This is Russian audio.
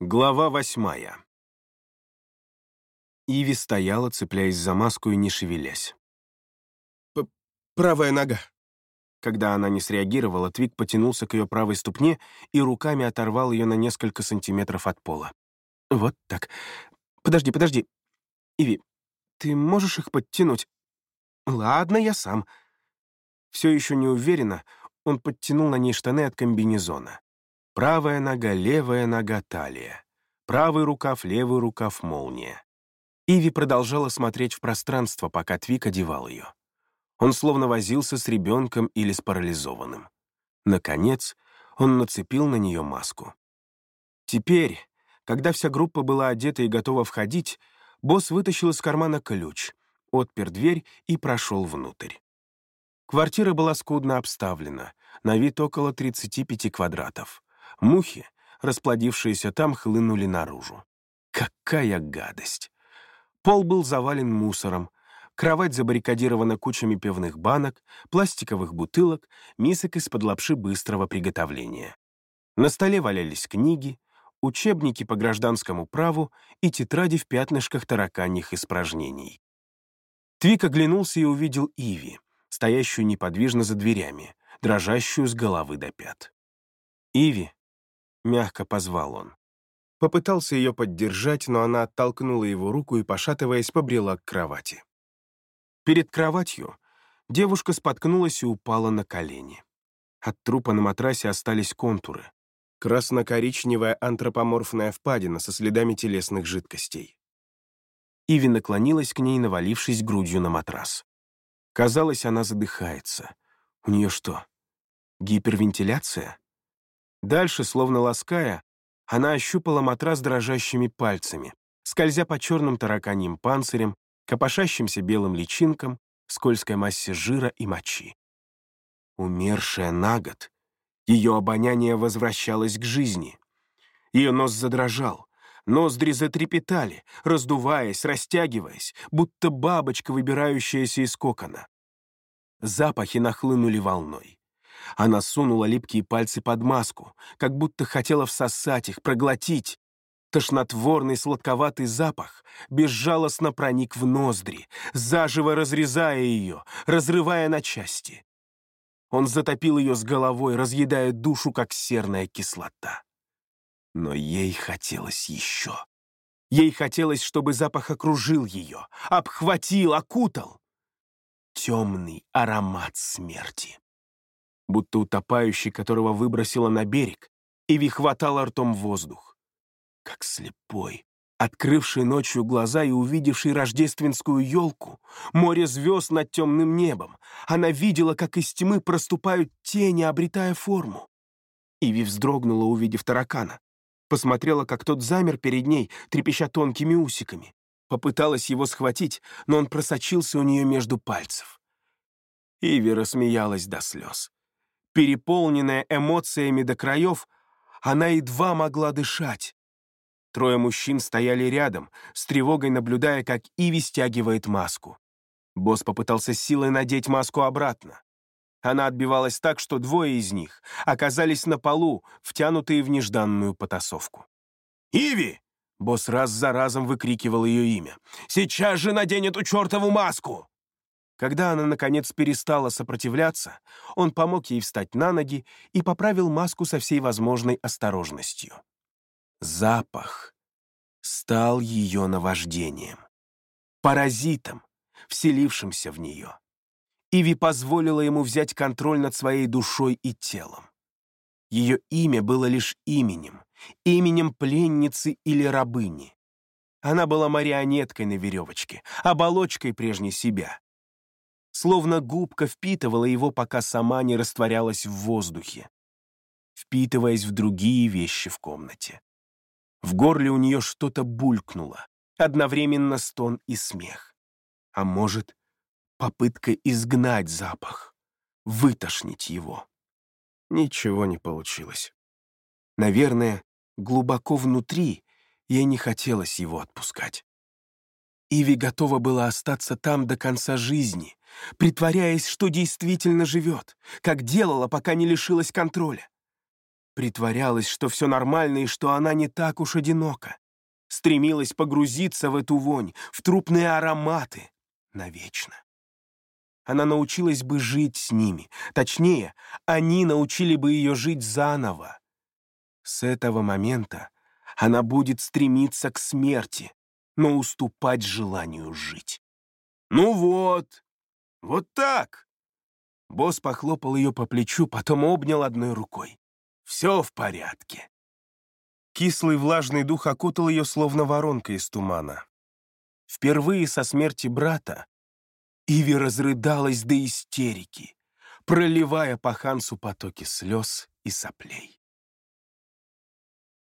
Глава восьмая. Иви стояла, цепляясь за маску и не шевелясь. Правая нога. Когда она не среагировала, Твик потянулся к ее правой ступне и руками оторвал ее на несколько сантиметров от пола. «Вот так. Подожди, подожди. Иви, ты можешь их подтянуть?» «Ладно, я сам». Все еще не уверенно, он подтянул на ней штаны от комбинезона. Правая нога, левая нога, талия. Правый рукав, левый рукав, молния. Иви продолжала смотреть в пространство, пока Твик одевал ее. Он словно возился с ребенком или с парализованным. Наконец, он нацепил на нее маску. Теперь, когда вся группа была одета и готова входить, босс вытащил из кармана ключ, отпер дверь и прошел внутрь. Квартира была скудно обставлена, на вид около 35 квадратов. Мухи, расплодившиеся там, хлынули наружу. Какая гадость! Пол был завален мусором, кровать забаррикадирована кучами пивных банок, пластиковых бутылок, мисок из-под лапши быстрого приготовления. На столе валялись книги, учебники по гражданскому праву и тетради в пятнышках тараканьих испражнений. Твик оглянулся и увидел Иви, стоящую неподвижно за дверями, дрожащую с головы до пят. «Иви», — мягко позвал он. Попытался ее поддержать, но она оттолкнула его руку и, пошатываясь, побрела к кровати. Перед кроватью девушка споткнулась и упала на колени. От трупа на матрасе остались контуры. Красно-коричневая антропоморфная впадина со следами телесных жидкостей. Иви наклонилась к ней, навалившись грудью на матрас. Казалось, она задыхается. У нее что, гипервентиляция? Дальше, словно лаская, она ощупала матрас дрожащими пальцами, скользя по черным тараканьим панцирям, копошащимся белым личинкам, скользкой массе жира и мочи. Умершая на год, ее обоняние возвращалось к жизни. Ее нос задрожал, ноздри затрепетали, раздуваясь, растягиваясь, будто бабочка, выбирающаяся из кокона. Запахи нахлынули волной. Она сунула липкие пальцы под маску, как будто хотела всосать их, проглотить. Тошнотворный сладковатый запах безжалостно проник в ноздри, заживо разрезая ее, разрывая на части. Он затопил ее с головой, разъедая душу, как серная кислота. Но ей хотелось еще. Ей хотелось, чтобы запах окружил ее, обхватил, окутал. Темный аромат смерти будто утопающий, которого выбросило на берег, Иви хватала ртом воздух. Как слепой, открывший ночью глаза и увидевший рождественскую елку, море звезд над темным небом, она видела, как из тьмы проступают тени, обретая форму. Иви вздрогнула, увидев таракана. Посмотрела, как тот замер перед ней, трепеща тонкими усиками. Попыталась его схватить, но он просочился у нее между пальцев. Иви рассмеялась до слез. Переполненная эмоциями до краев, она едва могла дышать. Трое мужчин стояли рядом, с тревогой наблюдая, как Иви стягивает маску. Босс попытался силой надеть маску обратно. Она отбивалась так, что двое из них оказались на полу, втянутые в нежданную потасовку. «Иви!» — босс раз за разом выкрикивал ее имя. «Сейчас же надень эту чертову маску!» Когда она, наконец, перестала сопротивляться, он помог ей встать на ноги и поправил маску со всей возможной осторожностью. Запах стал ее наваждением, паразитом, вселившимся в нее. Иви позволила ему взять контроль над своей душой и телом. Ее имя было лишь именем, именем пленницы или рабыни. Она была марионеткой на веревочке, оболочкой прежней себя, словно губка впитывала его, пока сама не растворялась в воздухе, впитываясь в другие вещи в комнате. В горле у нее что-то булькнуло, одновременно стон и смех. А может, попытка изгнать запах, вытошнить его. Ничего не получилось. Наверное, глубоко внутри ей не хотелось его отпускать. Иви готова была остаться там до конца жизни, притворяясь, что действительно живет, как делала, пока не лишилась контроля. Притворялась, что все нормально и что она не так уж одинока. Стремилась погрузиться в эту вонь, в трупные ароматы навечно. Она научилась бы жить с ними. Точнее, они научили бы ее жить заново. С этого момента она будет стремиться к смерти, но уступать желанию жить. «Ну вот, вот так!» Босс похлопал ее по плечу, потом обнял одной рукой. «Все в порядке». Кислый влажный дух окутал ее, словно воронка из тумана. Впервые со смерти брата Иви разрыдалась до истерики, проливая по Хансу потоки слез и соплей.